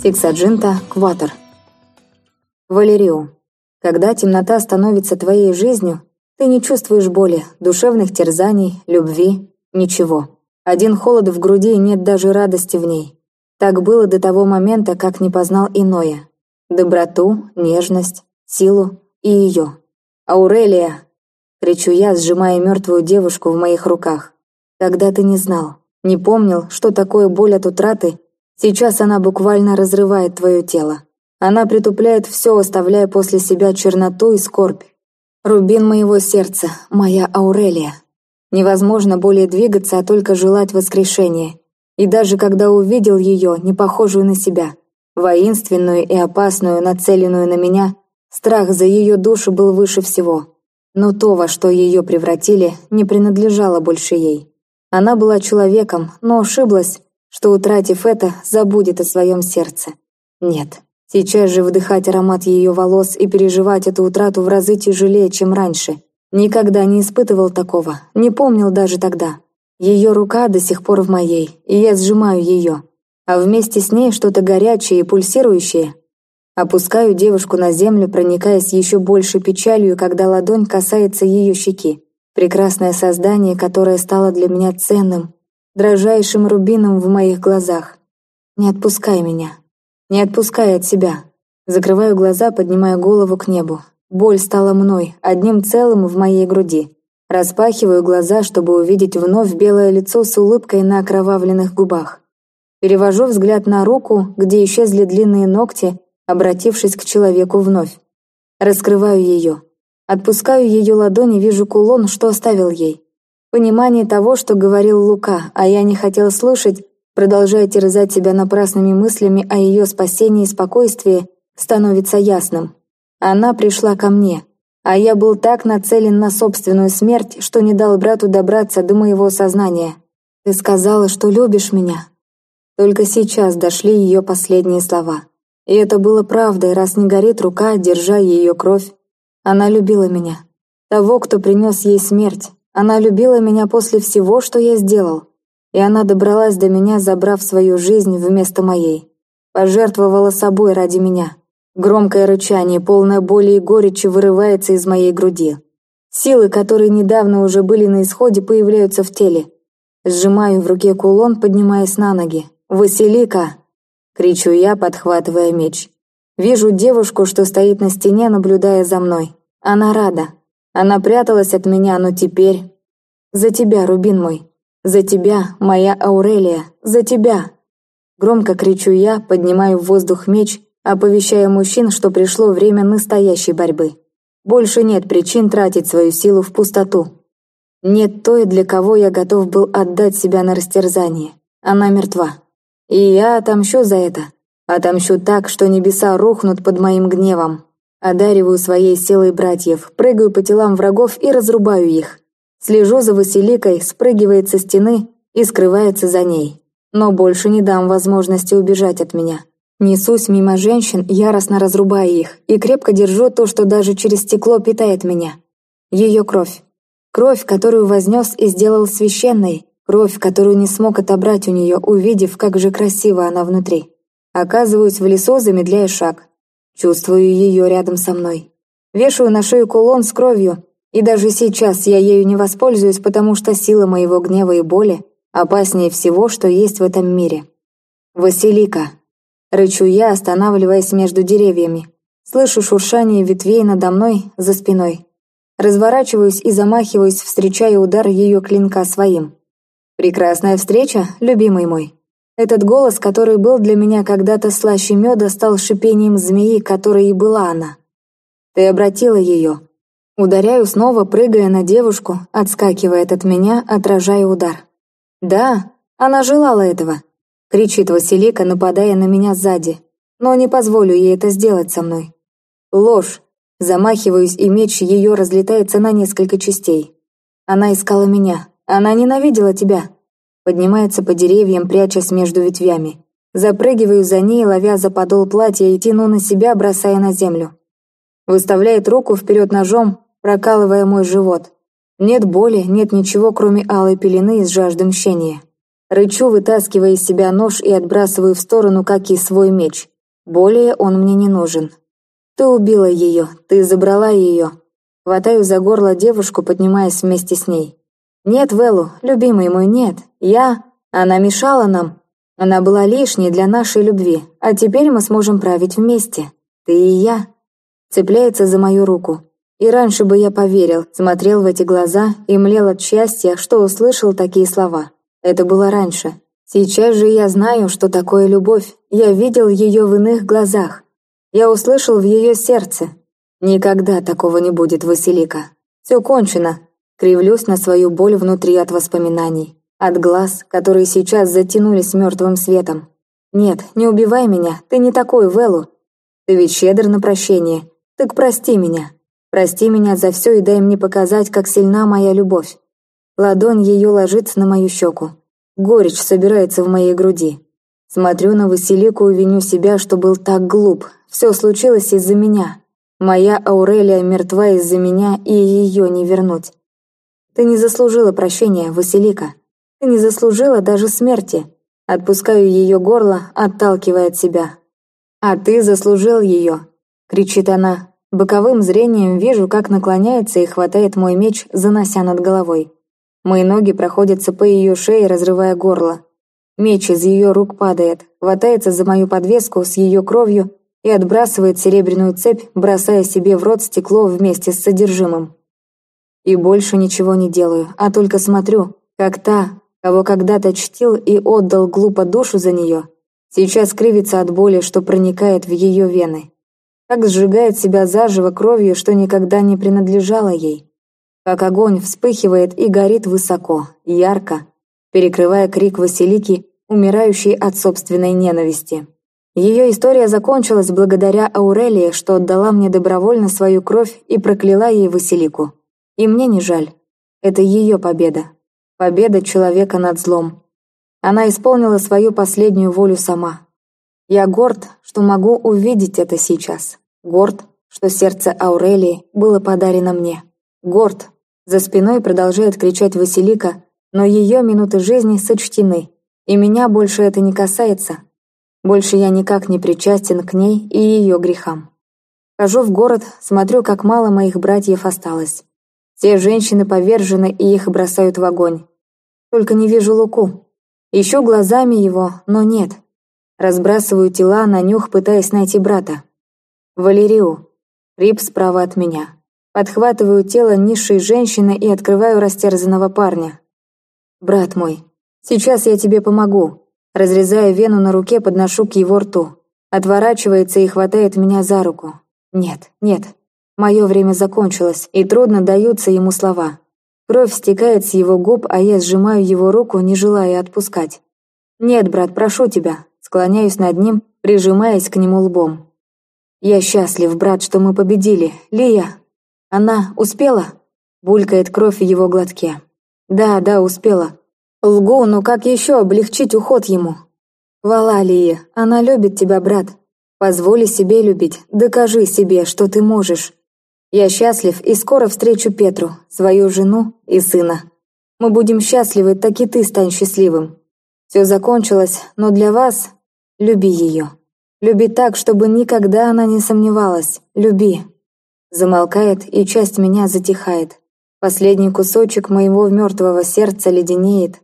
Сиксаджинта Кватер. Валерио. Когда темнота становится твоей жизнью, ты не чувствуешь боли, душевных терзаний, любви, ничего. Один холод в груди и нет даже радости в ней. Так было до того момента, как не познал иное. Доброту, нежность, силу и ее. «Аурелия!» — кричу я, сжимая мертвую девушку в моих руках. «Когда ты не знал, не помнил, что такое боль от утраты, сейчас она буквально разрывает твое тело. Она притупляет все, оставляя после себя черноту и скорбь. Рубин моего сердца, моя Аурелия. Невозможно более двигаться, а только желать воскрешения. И даже когда увидел ее, не похожую на себя, воинственную и опасную, нацеленную на меня, Страх за ее душу был выше всего. Но то, во что ее превратили, не принадлежало больше ей. Она была человеком, но ошиблась, что, утратив это, забудет о своем сердце. Нет, сейчас же вдыхать аромат ее волос и переживать эту утрату в разы тяжелее, чем раньше. Никогда не испытывал такого, не помнил даже тогда. Ее рука до сих пор в моей, и я сжимаю ее. А вместе с ней что-то горячее и пульсирующее, Опускаю девушку на землю, проникаясь еще больше печалью, когда ладонь касается ее щеки. Прекрасное создание, которое стало для меня ценным, дрожайшим рубином в моих глазах. Не отпускай меня. Не отпускай от себя. Закрываю глаза, поднимая голову к небу. Боль стала мной, одним целым в моей груди. Распахиваю глаза, чтобы увидеть вновь белое лицо с улыбкой на окровавленных губах. Перевожу взгляд на руку, где исчезли длинные ногти, обратившись к человеку вновь. Раскрываю ее. Отпускаю ее ладони, вижу кулон, что оставил ей. Понимание того, что говорил Лука, а я не хотел слушать, продолжая терзать себя напрасными мыслями о ее спасении и спокойствии, становится ясным. Она пришла ко мне, а я был так нацелен на собственную смерть, что не дал брату добраться до моего сознания. «Ты сказала, что любишь меня». Только сейчас дошли ее последние слова. И это было правдой, раз не горит рука, держа ее кровь. Она любила меня. Того, кто принес ей смерть. Она любила меня после всего, что я сделал. И она добралась до меня, забрав свою жизнь вместо моей. Пожертвовала собой ради меня. Громкое рычание, полное боли и горечи вырывается из моей груди. Силы, которые недавно уже были на исходе, появляются в теле. Сжимаю в руке кулон, поднимаясь на ноги. «Василика!» кричу я, подхватывая меч. Вижу девушку, что стоит на стене, наблюдая за мной. Она рада. Она пряталась от меня, но теперь... За тебя, Рубин мой. За тебя, моя Аурелия. За тебя. Громко кричу я, поднимаю в воздух меч, оповещая мужчин, что пришло время настоящей борьбы. Больше нет причин тратить свою силу в пустоту. Нет той, для кого я готов был отдать себя на растерзание. Она мертва. И я отомщу за это. Отомщу так, что небеса рухнут под моим гневом. Одариваю своей силой братьев, прыгаю по телам врагов и разрубаю их. Слежу за Василикой, спрыгивает со стены и скрывается за ней. Но больше не дам возможности убежать от меня. Несусь мимо женщин, яростно разрубая их, и крепко держу то, что даже через стекло питает меня. Ее кровь. Кровь, которую вознес и сделал священной, Кровь, которую не смог отобрать у нее, увидев, как же красиво она внутри. Оказываюсь в лесу, замедляя шаг. Чувствую ее рядом со мной. Вешаю на шею кулон с кровью, и даже сейчас я ею не воспользуюсь, потому что сила моего гнева и боли опаснее всего, что есть в этом мире. «Василика!» Рычу я, останавливаясь между деревьями. Слышу шуршание ветвей надо мной, за спиной. Разворачиваюсь и замахиваюсь, встречая удар ее клинка своим. «Прекрасная встреча, любимый мой». Этот голос, который был для меня когда-то слаще меда, стал шипением змеи, которой и была она. «Ты обратила ее». Ударяю снова, прыгая на девушку, отскакивает от меня, отражая удар. «Да, она желала этого», — кричит Василика, нападая на меня сзади. «Но не позволю ей это сделать со мной». Ложь. Замахиваюсь, и меч ее разлетается на несколько частей. Она искала меня. Она ненавидела тебя. Поднимается по деревьям, прячась между ветвями. Запрыгиваю за ней, ловя за подол платья и тяну на себя, бросая на землю. Выставляет руку вперед ножом, прокалывая мой живот. Нет боли, нет ничего, кроме алой пелены из жажды мщения. Рычу, вытаскивая из себя нож и отбрасываю в сторону, как и свой меч. Более он мне не нужен. Ты убила ее, ты забрала ее. Хватаю за горло девушку, поднимаясь вместе с ней. Нет, Велу, любимый мой, нет. Я... Она мешала нам. Она была лишней для нашей любви, а теперь мы сможем править вместе. Ты и я. Цепляется за мою руку. И раньше бы я поверил, смотрел в эти глаза и млел от счастья, что услышал такие слова. Это было раньше. Сейчас же я знаю, что такое любовь. Я видел ее в иных глазах. Я услышал в ее сердце. Никогда такого не будет, Василика. Все кончено. Кривлюсь на свою боль внутри от воспоминаний. От глаз, которые сейчас затянулись мертвым светом. Нет, не убивай меня, ты не такой, Велу. Ты ведь щедр на прощение. Так прости меня. Прости меня за все и дай мне показать, как сильна моя любовь. Ладонь ее ложится на мою щеку. Горечь собирается в моей груди. Смотрю на Василику и виню себя, что был так глуп. Все случилось из-за меня. Моя Аурелия мертва из-за меня, и ее не вернуть. Ты не заслужила прощения, Василика. Ты не заслужила даже смерти. Отпускаю ее горло, отталкивая от себя. «А ты заслужил ее!» — кричит она. Боковым зрением вижу, как наклоняется и хватает мой меч, занося над головой. Мои ноги проходятся по ее шее, разрывая горло. Меч из ее рук падает, хватается за мою подвеску с ее кровью и отбрасывает серебряную цепь, бросая себе в рот стекло вместе с содержимым. И больше ничего не делаю, а только смотрю, как та, кого когда-то чтил и отдал глупо душу за нее, сейчас кривится от боли, что проникает в ее вены. Как сжигает себя заживо кровью, что никогда не принадлежало ей как огонь вспыхивает и горит высоко, ярко, перекрывая крик Василики, умирающей от собственной ненависти. Ее история закончилась благодаря Аурелии, что отдала мне добровольно свою кровь и прокляла ей Василику. И мне не жаль. Это ее победа. Победа человека над злом. Она исполнила свою последнюю волю сама. Я горд, что могу увидеть это сейчас. Горд, что сердце Аурелии было подарено мне. Горд, за спиной продолжает кричать Василика, но ее минуты жизни сочтены, и меня больше это не касается. Больше я никак не причастен к ней и ее грехам. Хожу в город, смотрю, как мало моих братьев осталось. Все женщины повержены и их бросают в огонь. Только не вижу Луку. Ищу глазами его, но нет. Разбрасываю тела на нюх, пытаясь найти брата. Валерию. Рип справа от меня. Подхватываю тело низшей женщины и открываю растерзанного парня. «Брат мой, сейчас я тебе помогу». Разрезая вену на руке, подношу к его рту. Отворачивается и хватает меня за руку. «Нет, нет, мое время закончилось, и трудно даются ему слова. Кровь стекает с его губ, а я сжимаю его руку, не желая отпускать. «Нет, брат, прошу тебя», склоняюсь над ним, прижимаясь к нему лбом. «Я счастлив, брат, что мы победили. Лия, она успела?» Булькает кровь в его глотке. «Да, да, успела. Лгу, но как еще облегчить уход ему?» «Вала, Лия, она любит тебя, брат. Позволи себе любить, докажи себе, что ты можешь. Я счастлив и скоро встречу Петру, свою жену и сына. Мы будем счастливы, так и ты стань счастливым. Все закончилось, но для вас люби ее. Люби так, чтобы никогда она не сомневалась. Люби. Замолкает, и часть меня затихает. Последний кусочек моего мертвого сердца леденеет.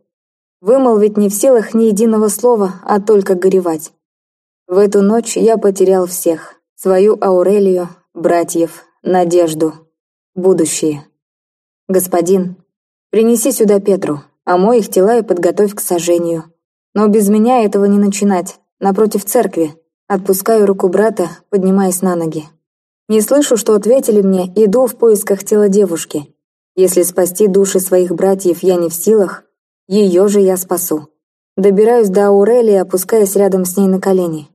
Вымолвить не в силах ни единого слова, а только горевать. В эту ночь я потерял всех. Свою Аурелию, братьев, надежду, будущее. Господин, принеси сюда Петру, омой их тела и подготовь к сожжению. Но без меня этого не начинать, напротив церкви. Отпускаю руку брата, поднимаясь на ноги. Не слышу, что ответили мне, иду в поисках тела девушки. Если спасти души своих братьев я не в силах, ее же я спасу. Добираюсь до Аурелии, опускаясь рядом с ней на колени.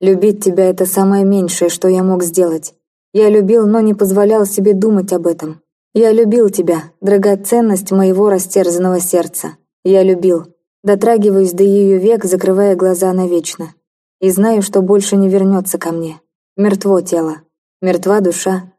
Любить тебя — это самое меньшее, что я мог сделать. Я любил, но не позволял себе думать об этом. Я любил тебя, драгоценность моего растерзанного сердца. Я любил. Дотрагиваюсь до ее век, закрывая глаза навечно. И знаю, что больше не вернется ко мне. Мертво тело. Мертва душа,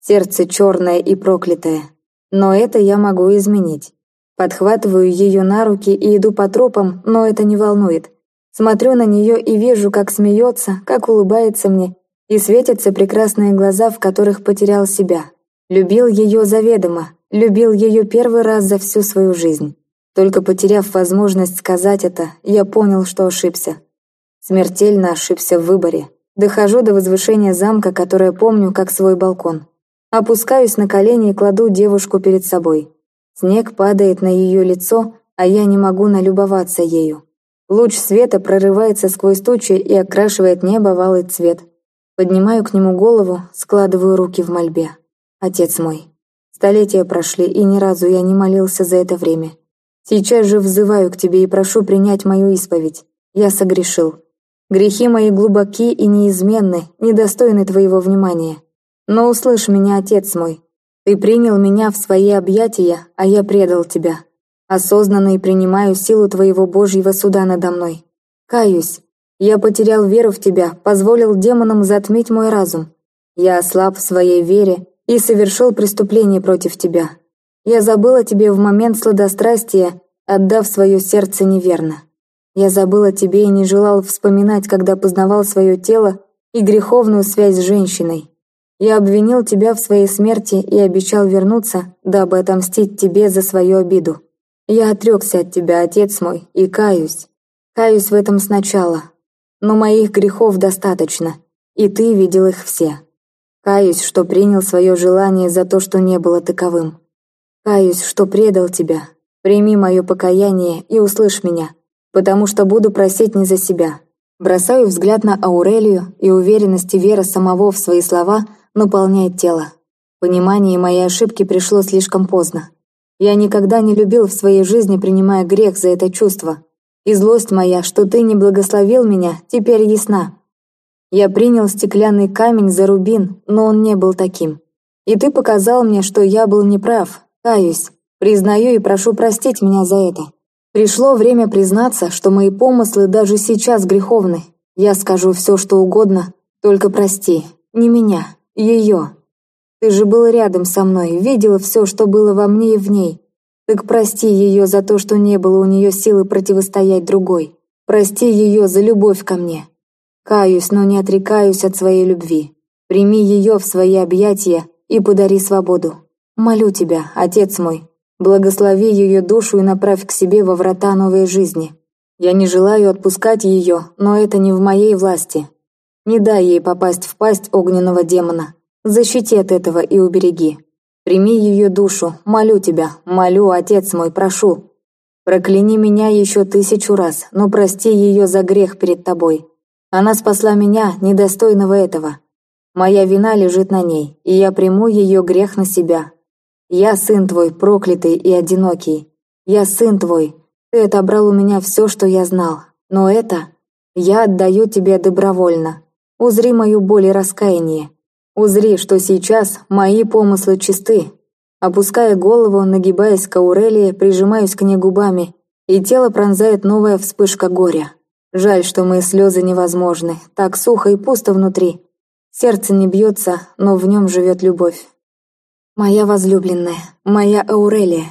сердце черное и проклятое. Но это я могу изменить. Подхватываю ее на руки и иду по тропам, но это не волнует. Смотрю на нее и вижу, как смеется, как улыбается мне, и светятся прекрасные глаза, в которых потерял себя. Любил ее заведомо, любил ее первый раз за всю свою жизнь. Только потеряв возможность сказать это, я понял, что ошибся. Смертельно ошибся в выборе. Дохожу до возвышения замка, которое помню как свой балкон. Опускаюсь на колени и кладу девушку перед собой. Снег падает на ее лицо, а я не могу налюбоваться ею. Луч света прорывается сквозь тучи и окрашивает небо в алый цвет. Поднимаю к нему голову, складываю руки в мольбе. Отец мой. Столетия прошли, и ни разу я не молился за это время. Сейчас же взываю к тебе и прошу принять мою исповедь. Я согрешил. Грехи мои глубоки и неизменны, недостойны твоего внимания. Но услышь меня, отец мой. Ты принял меня в свои объятия, а я предал тебя. Осознанно и принимаю силу твоего Божьего суда надо мной. Каюсь. Я потерял веру в тебя, позволил демонам затмить мой разум. Я ослаб в своей вере и совершил преступление против тебя. Я забыл о тебе в момент сладострастия, отдав свое сердце неверно. Я забыл о тебе и не желал вспоминать, когда познавал свое тело и греховную связь с женщиной. Я обвинил тебя в своей смерти и обещал вернуться, дабы отомстить тебе за свою обиду. Я отрекся от тебя, отец мой, и каюсь. Каюсь в этом сначала. Но моих грехов достаточно, и ты видел их все. Каюсь, что принял свое желание за то, что не было таковым. Каюсь, что предал тебя. Прими мое покаяние и услышь меня, потому что буду просить не за себя. Бросаю взгляд на Аурелию, и уверенность и вера самого в свои слова наполняет тело. Понимание моей ошибки пришло слишком поздно. Я никогда не любил в своей жизни, принимая грех за это чувство. И злость моя, что ты не благословил меня, теперь ясна. Я принял стеклянный камень за рубин, но он не был таким. И ты показал мне, что я был неправ. Каюсь. Признаю и прошу простить меня за это. Пришло время признаться, что мои помыслы даже сейчас греховны. Я скажу все, что угодно, только прости. Не меня, ее. Ты же был рядом со мной, видела все, что было во мне и в ней. Так прости ее за то, что не было у нее силы противостоять другой. Прости ее за любовь ко мне. Каюсь, но не отрекаюсь от своей любви. Прими ее в свои объятия и подари свободу. Молю тебя, отец мой, благослови ее душу и направь к себе во врата новой жизни. Я не желаю отпускать ее, но это не в моей власти. Не дай ей попасть в пасть огненного демона. Защити от этого и убереги. Прими ее душу, молю тебя, молю, отец мой, прошу. Прокляни меня еще тысячу раз, но прости ее за грех перед тобой. Она спасла меня, недостойного этого. Моя вина лежит на ней, и я приму ее грех на себя. Я сын твой, проклятый и одинокий. Я сын твой. Ты отобрал у меня все, что я знал. Но это я отдаю тебе добровольно. Узри мою боль и раскаяние. Узри, что сейчас мои помыслы чисты. Опуская голову, нагибаясь к Аурелии, прижимаюсь к ней губами, и тело пронзает новая вспышка горя. Жаль, что мои слезы невозможны, так сухо и пусто внутри. Сердце не бьется, но в нем живет любовь. Моя возлюбленная, моя Аурелия,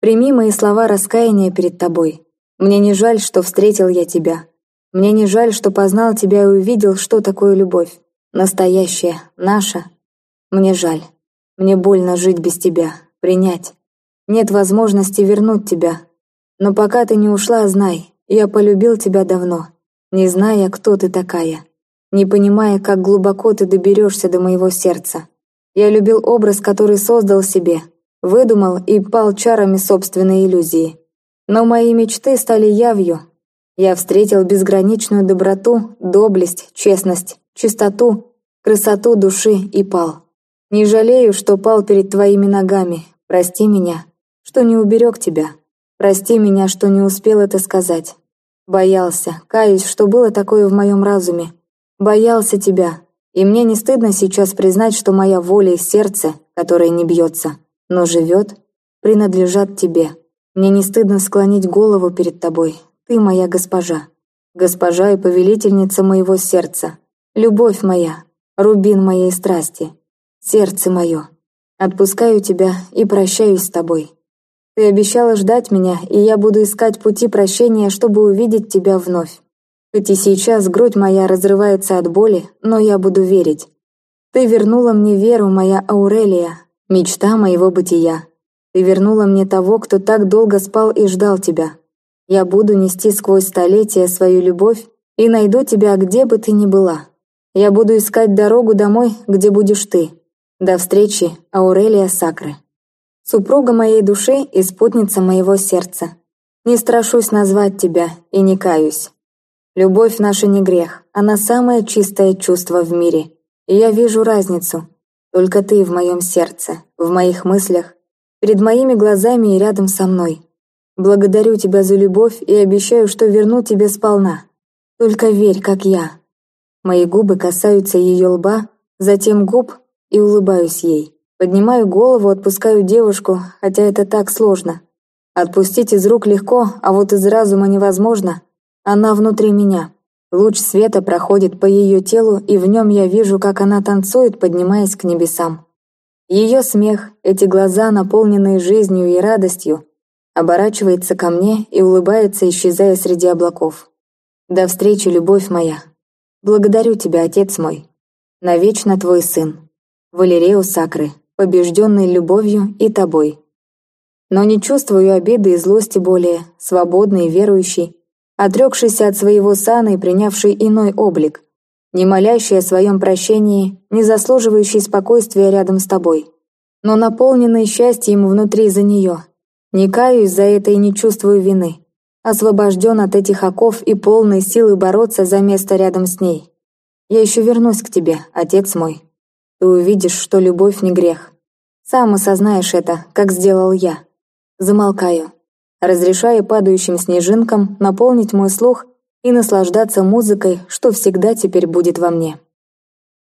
прими мои слова раскаяния перед тобой. Мне не жаль, что встретил я тебя. Мне не жаль, что познал тебя и увидел, что такое любовь. Настоящая, наша. Мне жаль. Мне больно жить без тебя, принять. Нет возможности вернуть тебя. Но пока ты не ушла, знай, я полюбил тебя давно, не зная, кто ты такая, не понимая, как глубоко ты доберешься до моего сердца. Я любил образ, который создал себе, выдумал и пал чарами собственной иллюзии. Но мои мечты стали явью. Я встретил безграничную доброту, доблесть, честность, чистоту, красоту души и пал. Не жалею, что пал перед твоими ногами. Прости меня, что не уберег тебя. Прости меня, что не успел это сказать. Боялся, каюсь, что было такое в моем разуме. Боялся тебя. И мне не стыдно сейчас признать, что моя воля и сердце, которое не бьется, но живет, принадлежат тебе. Мне не стыдно склонить голову перед тобой. Ты моя госпожа. Госпожа и повелительница моего сердца. Любовь моя, рубин моей страсти. Сердце мое. Отпускаю тебя и прощаюсь с тобой. Ты обещала ждать меня, и я буду искать пути прощения, чтобы увидеть тебя вновь. Хоть и сейчас грудь моя разрывается от боли, но я буду верить. Ты вернула мне веру, моя Аурелия, мечта моего бытия. Ты вернула мне того, кто так долго спал и ждал тебя. Я буду нести сквозь столетия свою любовь и найду тебя, где бы ты ни была. Я буду искать дорогу домой, где будешь ты. До встречи, Аурелия Сакры. Супруга моей души и спутница моего сердца. Не страшусь назвать тебя и не каюсь. Любовь наша не грех, она самое чистое чувство в мире. И я вижу разницу. Только ты в моем сердце, в моих мыслях, перед моими глазами и рядом со мной. Благодарю тебя за любовь и обещаю, что верну тебе сполна. Только верь, как я. Мои губы касаются ее лба, затем губ и улыбаюсь ей. Поднимаю голову, отпускаю девушку, хотя это так сложно. Отпустить из рук легко, а вот из разума невозможно. Она внутри меня. Луч света проходит по ее телу, и в нем я вижу, как она танцует, поднимаясь к небесам. Ее смех, эти глаза, наполненные жизнью и радостью, оборачивается ко мне и улыбается, исчезая среди облаков. До встречи, любовь моя. Благодарю тебя, отец мой. Навечно твой сын. Валерео Сакры, побежденный любовью и тобой. Но не чувствую обиды и злости более, свободный и верующий, отрекшийся от своего сана и принявший иной облик, не молящий о своем прощении, не заслуживающий спокойствия рядом с тобой, но наполненный счастьем внутри за нее. Не каюсь за это и не чувствую вины. Освобожден от этих оков и полной силы бороться за место рядом с ней. Я еще вернусь к тебе, отец мой. Ты увидишь, что любовь не грех. Сам осознаешь это, как сделал я. Замолкаю разрешая падающим снежинкам наполнить мой слух и наслаждаться музыкой, что всегда теперь будет во мне.